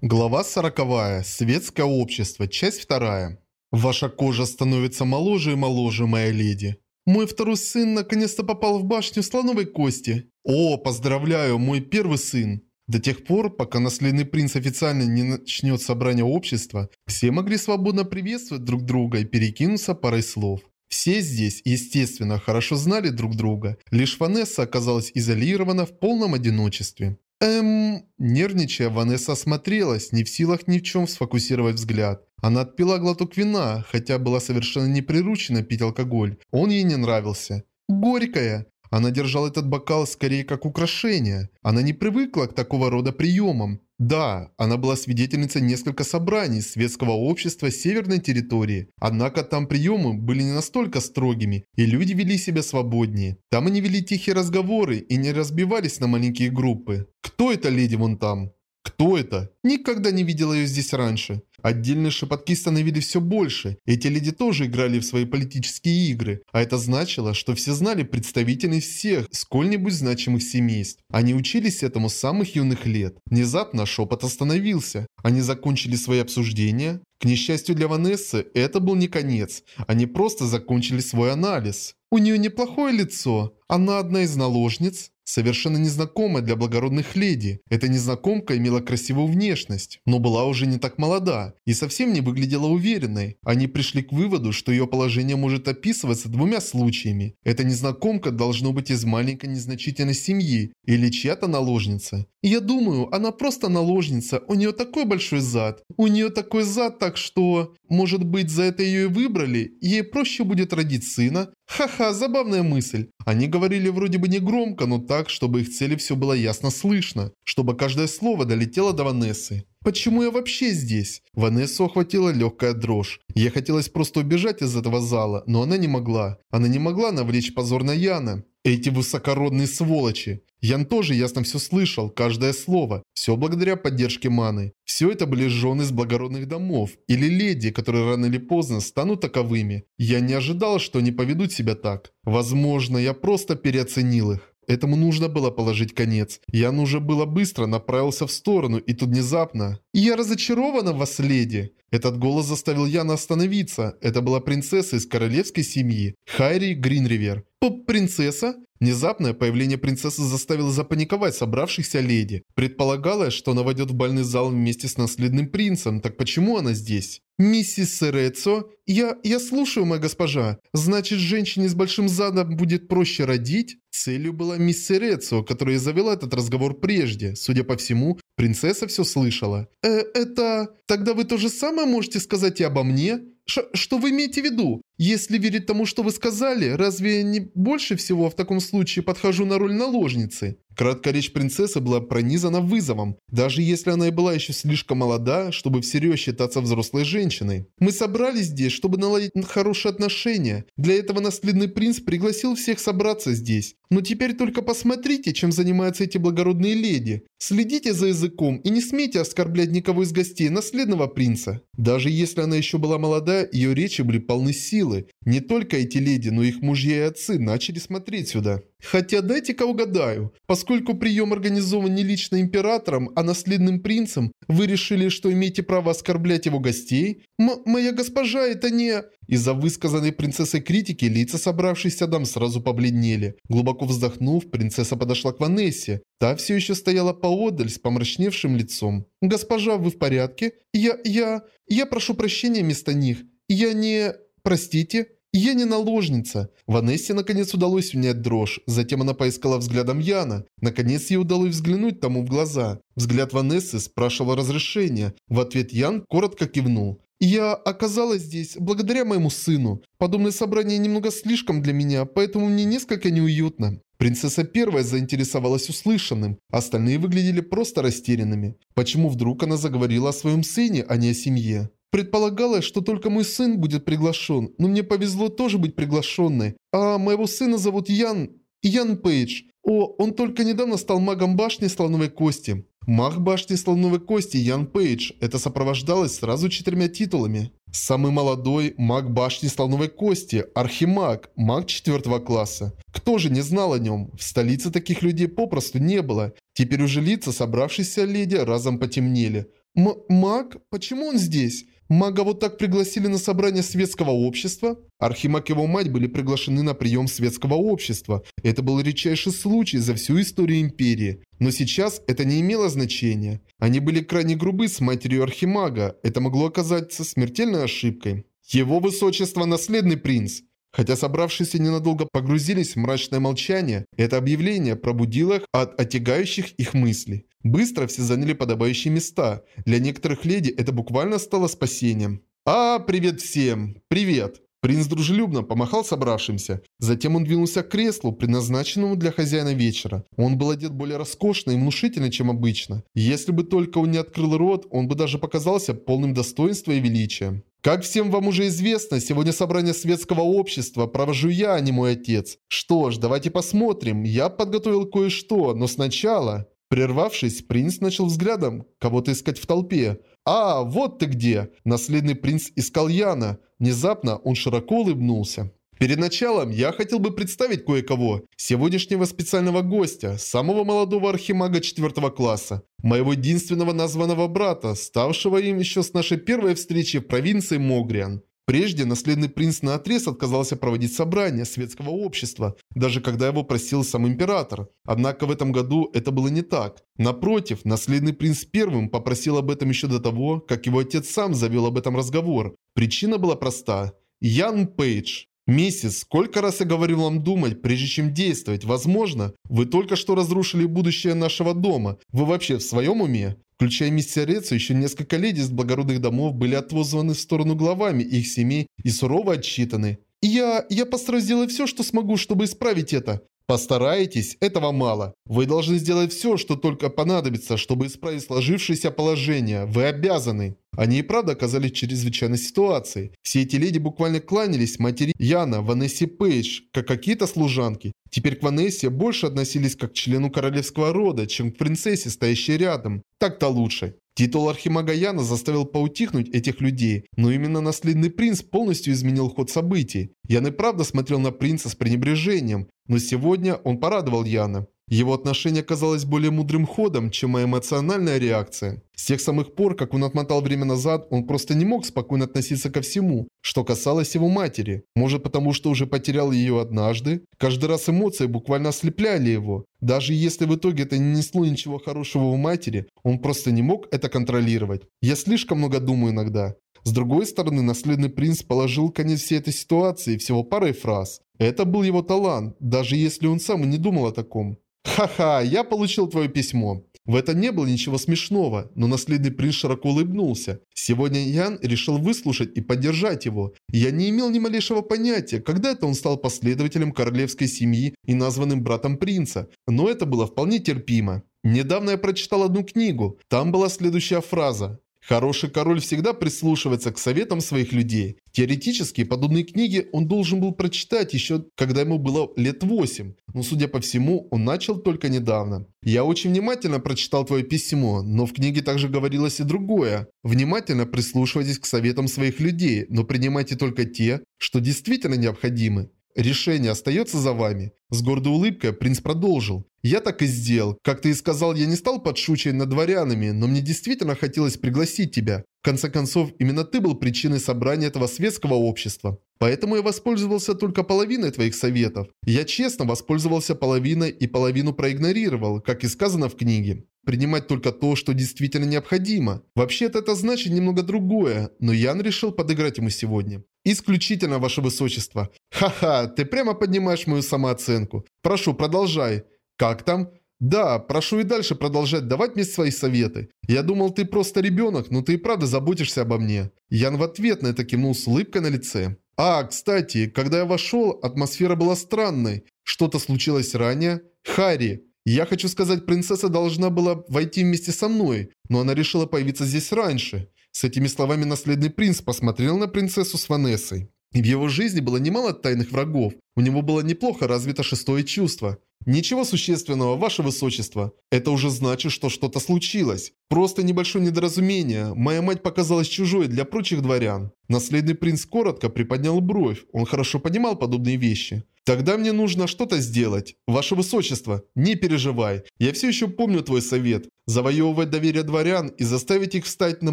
Глава 40. Светское общество. Часть 2. Ваша кожа становится моложе и моложе, моя леди. Мой второй сын наконец-то попал в башню слоновой кости. О, поздравляю, мой первый сын. До тех пор, пока наследный принц официально не начнет собрание общества, все могли свободно приветствовать друг друга и перекинуться парой слов. Все здесь, естественно, хорошо знали друг друга, лишь Ванесса оказалась изолирована в полном одиночестве. Эм... Нервничая, Ванесса осмотрелась, не в силах ни в чем сфокусировать взгляд. Она отпила глоток вина, хотя была совершенно не приручена пить алкоголь. Он ей не нравился. Горькая. Она держала этот бокал скорее как украшение. Она не привыкла к такого рода приемам. Да, она была свидетельницей нескольких собраний светского общества северной территории, однако там приемы были не настолько строгими, и люди вели себя свободнее. Там они вели тихие разговоры и не разбивались на маленькие группы. Кто эта леди вон там? Кто это? Никогда не видела ее здесь раньше. Отдельные шепотки становились все больше. Эти леди тоже играли в свои политические игры. А это значило, что все знали представителей всех сколь-нибудь значимых семейств. Они учились этому с самых юных лет. Внезапно шепот остановился. Они закончили свои обсуждения. К несчастью для Ванессы, это был не конец. Они просто закончили свой анализ. У нее неплохое лицо. Она одна из наложниц. Совершенно незнакомая для благородных леди. Эта незнакомка имела красивую внешность, но была уже не так молода и совсем не выглядела уверенной. Они пришли к выводу, что ее положение может описываться двумя случаями. Эта незнакомка должно быть из маленькой незначительной семьи или чья-то наложница. Я думаю, она просто наложница, у нее такой большой зад. У нее такой зад, так что... Может быть, за это ее и выбрали, ей проще будет родить сына? Ха-ха, забавная мысль. Они говорили вроде бы не громко, но так, чтобы их цели все было ясно слышно, чтобы каждое слово долетело до Ванессы. Почему я вообще здесь? Ванессу охватила легкая дрожь. Ей хотелось просто убежать из этого зала, но она не могла. Она не могла навлечь позор на Яна. Эти высокородные сволочи. Ян тоже ясно все слышал, каждое слово. Все благодаря поддержке Маны. Все это были жены из благородных домов. Или леди, которые рано или поздно станут таковыми. Я не ожидал, что они поведут себя так. Возможно, я просто переоценил их. Этому нужно было положить конец. Ян уже было быстро направился в сторону, и тут внезапно... «Я разочарована в вас, леди!» Этот голос заставил Яна остановиться. Это была принцесса из королевской семьи, Хайри Гринривер. «Поп-принцесса?» Внезапное появление принцессы заставило запаниковать собравшихся леди. Предполагалось, что она войдет в бальный зал вместе с наследным принцем, так почему она здесь? «Миссис Серецо, я... я слушаю, моя госпожа. Значит, женщине с большим задом будет проще родить?» Целью была мисс Серецо, которая завела этот разговор прежде. Судя по всему, принцесса все слышала. «Э, это... Тогда вы то же самое можете сказать и обо мне?» Ш что вы имеете в виду? Если верить тому, что вы сказали, разве я не больше всего в таком случае подхожу на роль наложницы? Краткая речь принцессы была пронизана вызовом, даже если она и была еще слишком молода, чтобы всерьез считаться взрослой женщиной. Мы собрались здесь, чтобы наладить хорошие отношения. Для этого наследный принц пригласил всех собраться здесь. Но теперь только посмотрите, чем занимаются эти благородные леди. Следите за языком и не смейте оскорблять никого из гостей наследного принца. Даже если она еще была молода, ее речи были полны силы. Не только эти леди, но их мужья и отцы начали смотреть сюда. Хотя дайте-ка угадаю, поскольку прием организован не лично императором, а наследным принцем, вы решили, что имеете право оскорблять его гостей? М моя госпожа, это не... Из-за высказанной принцессой критики лица собравшихся дам сразу побледнели. Глубоко вздохнув, принцесса подошла к Ванессе. Та все еще стояла поодаль с помрачневшим лицом. «Госпожа, вы в порядке? Я... я... я прошу прощения вместо них. Я не... простите?» «Я не наложница». Ванессе наконец удалось унять дрожь. Затем она поискала взглядом Яна. Наконец ей удалось взглянуть тому в глаза. Взгляд Ванессы спрашивал разрешения. В ответ Ян коротко кивнул. «Я оказалась здесь благодаря моему сыну. Подобное собрание немного слишком для меня, поэтому мне несколько неуютно». Принцесса первая заинтересовалась услышанным, остальные выглядели просто растерянными. Почему вдруг она заговорила о своем сыне, а не о семье? Предполагалось, что только мой сын будет приглашен, но мне повезло тоже быть приглашенной. А моего сына зовут Ян... Ян Пейдж. О, он только недавно стал магом башни Слоновой Кости. Маг башни Слоновой Кости Ян Пейдж. Это сопровождалось сразу четырьмя титулами. Самый молодой маг башни Слоновой Кости, Архимаг, маг четвертого класса. Кто же не знал о нем? В столице таких людей попросту не было. Теперь уже лица собравшиеся леди разом потемнели. М маг? Почему он здесь? Мага вот так пригласили на собрание светского общества? Архимаг и его мать были приглашены на прием светского общества. Это был редчайший случай за всю историю Империи. Но сейчас это не имело значения. Они были крайне грубы с матерью Архимага. Это могло оказаться смертельной ошибкой. Его Высочество – наследный принц. Хотя собравшиеся ненадолго погрузились в мрачное молчание, это объявление пробудило их от отягающих их мыслей. Быстро все заняли подобающие места. Для некоторых леди это буквально стало спасением. «А, привет всем! Привет!» Принц дружелюбно помахал собравшимся. Затем он двинулся к креслу, предназначенному для хозяина вечера. Он был одет более роскошно и внушительно, чем обычно. Если бы только он не открыл рот, он бы даже показался полным достоинства и величия. Как всем вам уже известно, сегодня собрание светского общества провожу я, а не мой отец. Что ж, давайте посмотрим. Я подготовил кое-что, но сначала... Прервавшись, принц начал взглядом кого-то искать в толпе. «А, вот ты где!» Наследный принц искал Яна. Внезапно он широко улыбнулся. Перед началом я хотел бы представить кое-кого, сегодняшнего специального гостя, самого молодого архимага 4 класса, моего единственного названного брата, ставшего им еще с нашей первой встречи в провинции Могриан. Прежде наследный принц наотрез отказался проводить собрание светского общества, даже когда его просил сам император. Однако в этом году это было не так. Напротив, наследный принц первым попросил об этом еще до того, как его отец сам завел об этом разговор. Причина была проста. Ян Пейдж. «Миссис, сколько раз я говорил вам думать, прежде чем действовать? Возможно, вы только что разрушили будущее нашего дома. Вы вообще в своем уме?» Включая миссия Рецу, еще несколько леди из благородных домов были отозваны в сторону главами их семей и сурово отчитаны. «Я... я постараюсь все, что смогу, чтобы исправить это. Постарайтесь, этого мало. Вы должны сделать все, что только понадобится, чтобы исправить сложившееся положение. Вы обязаны. Они и правда оказались в чрезвычайной ситуации. Все эти леди буквально кланялись матери Яна, Ванессе Пейдж, как какие-то служанки. Теперь к Ванессе больше относились как к члену королевского рода, чем к принцессе, стоящей рядом. Так-то лучше. Титул Архимага Яна заставил поутихнуть этих людей, но именно наследный принц полностью изменил ход событий. Ян и правда смотрел на принца с пренебрежением, но сегодня он порадовал Яна. Его отношение казалось более мудрым ходом, чем моя эмоциональная реакция. С тех самых пор, как он отмотал время назад, он просто не мог спокойно относиться ко всему, что касалось его матери. Может потому, что уже потерял ее однажды? Каждый раз эмоции буквально ослепляли его. Даже если в итоге это не несло ничего хорошего в матери, он просто не мог это контролировать. Я слишком много думаю иногда. С другой стороны, наследный принц положил конец всей этой ситуации всего парой фраз. Это был его талант, даже если он сам и не думал о таком. «Ха-ха, я получил твое письмо». В этом не было ничего смешного, но наследный принц широко улыбнулся. Сегодня Ян решил выслушать и поддержать его. Я не имел ни малейшего понятия, когда это он стал последователем королевской семьи и названным братом принца, но это было вполне терпимо. Недавно я прочитал одну книгу. Там была следующая фраза. Хороший король всегда прислушивается к советам своих людей. Теоретически, подобные книги он должен был прочитать еще, когда ему было лет 8. Но, судя по всему, он начал только недавно. Я очень внимательно прочитал твое письмо, но в книге также говорилось и другое. Внимательно прислушивайтесь к советам своих людей, но принимайте только те, что действительно необходимы. Решение остается за вами. С гордой улыбкой принц продолжил. Я так и сделал. Как ты и сказал, я не стал подшучивать над дворянами, но мне действительно хотелось пригласить тебя. В конце концов, именно ты был причиной собрания этого светского общества. Поэтому я воспользовался только половиной твоих советов. Я честно воспользовался половиной и половину проигнорировал, как и сказано в книге. Принимать только то, что действительно необходимо. Вообще-то это значит немного другое, но Ян решил подыграть ему сегодня. Исключительно, ваше высочество. Ха-ха, ты прямо поднимаешь мою самооценку. Прошу, продолжай. Как там? Да, прошу и дальше продолжать давать мне свои советы. Я думал, ты просто ребенок, но ты и правда заботишься обо мне. Ян в ответ на это кивнул с улыбкой на лице. А, кстати, когда я вошел, атмосфера была странной. Что-то случилось ранее? Харри. Я хочу сказать, принцесса должна была войти вместе со мной, но она решила появиться здесь раньше. С этими словами наследный принц посмотрел на принцессу с Ванессой. В его жизни было немало тайных врагов. У него было неплохо развито шестое чувство. Ничего существенного, ваше высочество. Это уже значит, что что-то случилось. Просто небольшое недоразумение. Моя мать показалась чужой для прочих дворян. Наследный принц коротко приподнял бровь. Он хорошо понимал подобные вещи. Тогда мне нужно что-то сделать. Ваше Высочество, не переживай. Я все еще помню твой совет. Завоевывать доверие дворян и заставить их встать на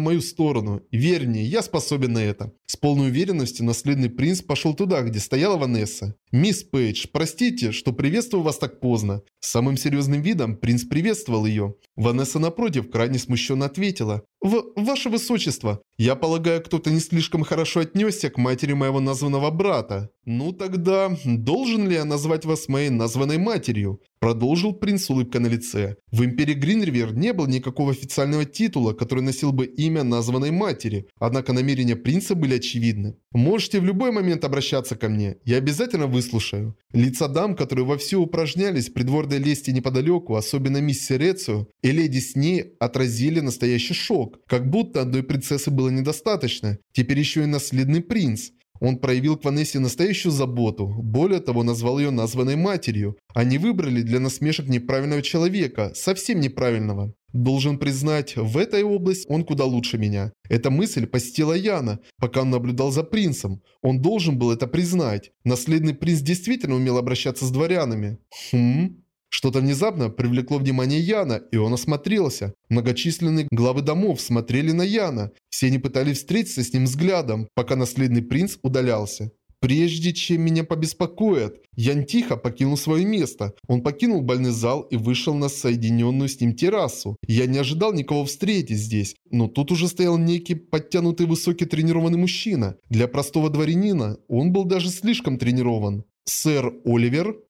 мою сторону. Верь мне, я способен на это. С полной уверенностью наследный принц пошел туда, где стояла Ванесса. «Мисс Пейдж, простите, что приветствую вас так поздно». Самым серьезным видом принц приветствовал ее. Ванесса, напротив, крайне смущенно ответила. «В... Ваше Высочество, я полагаю, кто-то не слишком хорошо отнесся к матери моего названного брата. Ну тогда, должен ли я назвать вас моей названной матерью?» Продолжил принц с улыбкой на лице. В Империи Гринривер не было никакого официального титула, который носил бы имя названной матери, однако намерения принца были очевидны. Можете в любой момент обращаться ко мне, я обязательно выслушаю. Лица дам, которые вовсю упражнялись в придворной лести неподалеку, особенно мисс Серецию, и леди с ней отразили настоящий шок, как будто одной принцессы было недостаточно, теперь еще и наследный принц. Он проявил к Ванессе настоящую заботу, более того, назвал ее названной матерью. Они выбрали для насмешек неправильного человека, совсем неправильного. Должен признать, в этой области он куда лучше меня. Эта мысль посетила Яна, пока он наблюдал за принцем. Он должен был это признать. Наследный принц действительно умел обращаться с дворянами. Хм... Что-то внезапно привлекло внимание Яна, и он осмотрелся. Многочисленные главы домов смотрели на Яна. Все они пытались встретиться с ним взглядом, пока наследный принц удалялся. Прежде чем меня побеспокоят, Ян тихо покинул свое место. Он покинул больный зал и вышел на соединенную с ним террасу. Я не ожидал никого встретить здесь, но тут уже стоял некий подтянутый высокий тренированный мужчина. Для простого дворянина он был даже слишком тренирован. «Сэр Оливер?»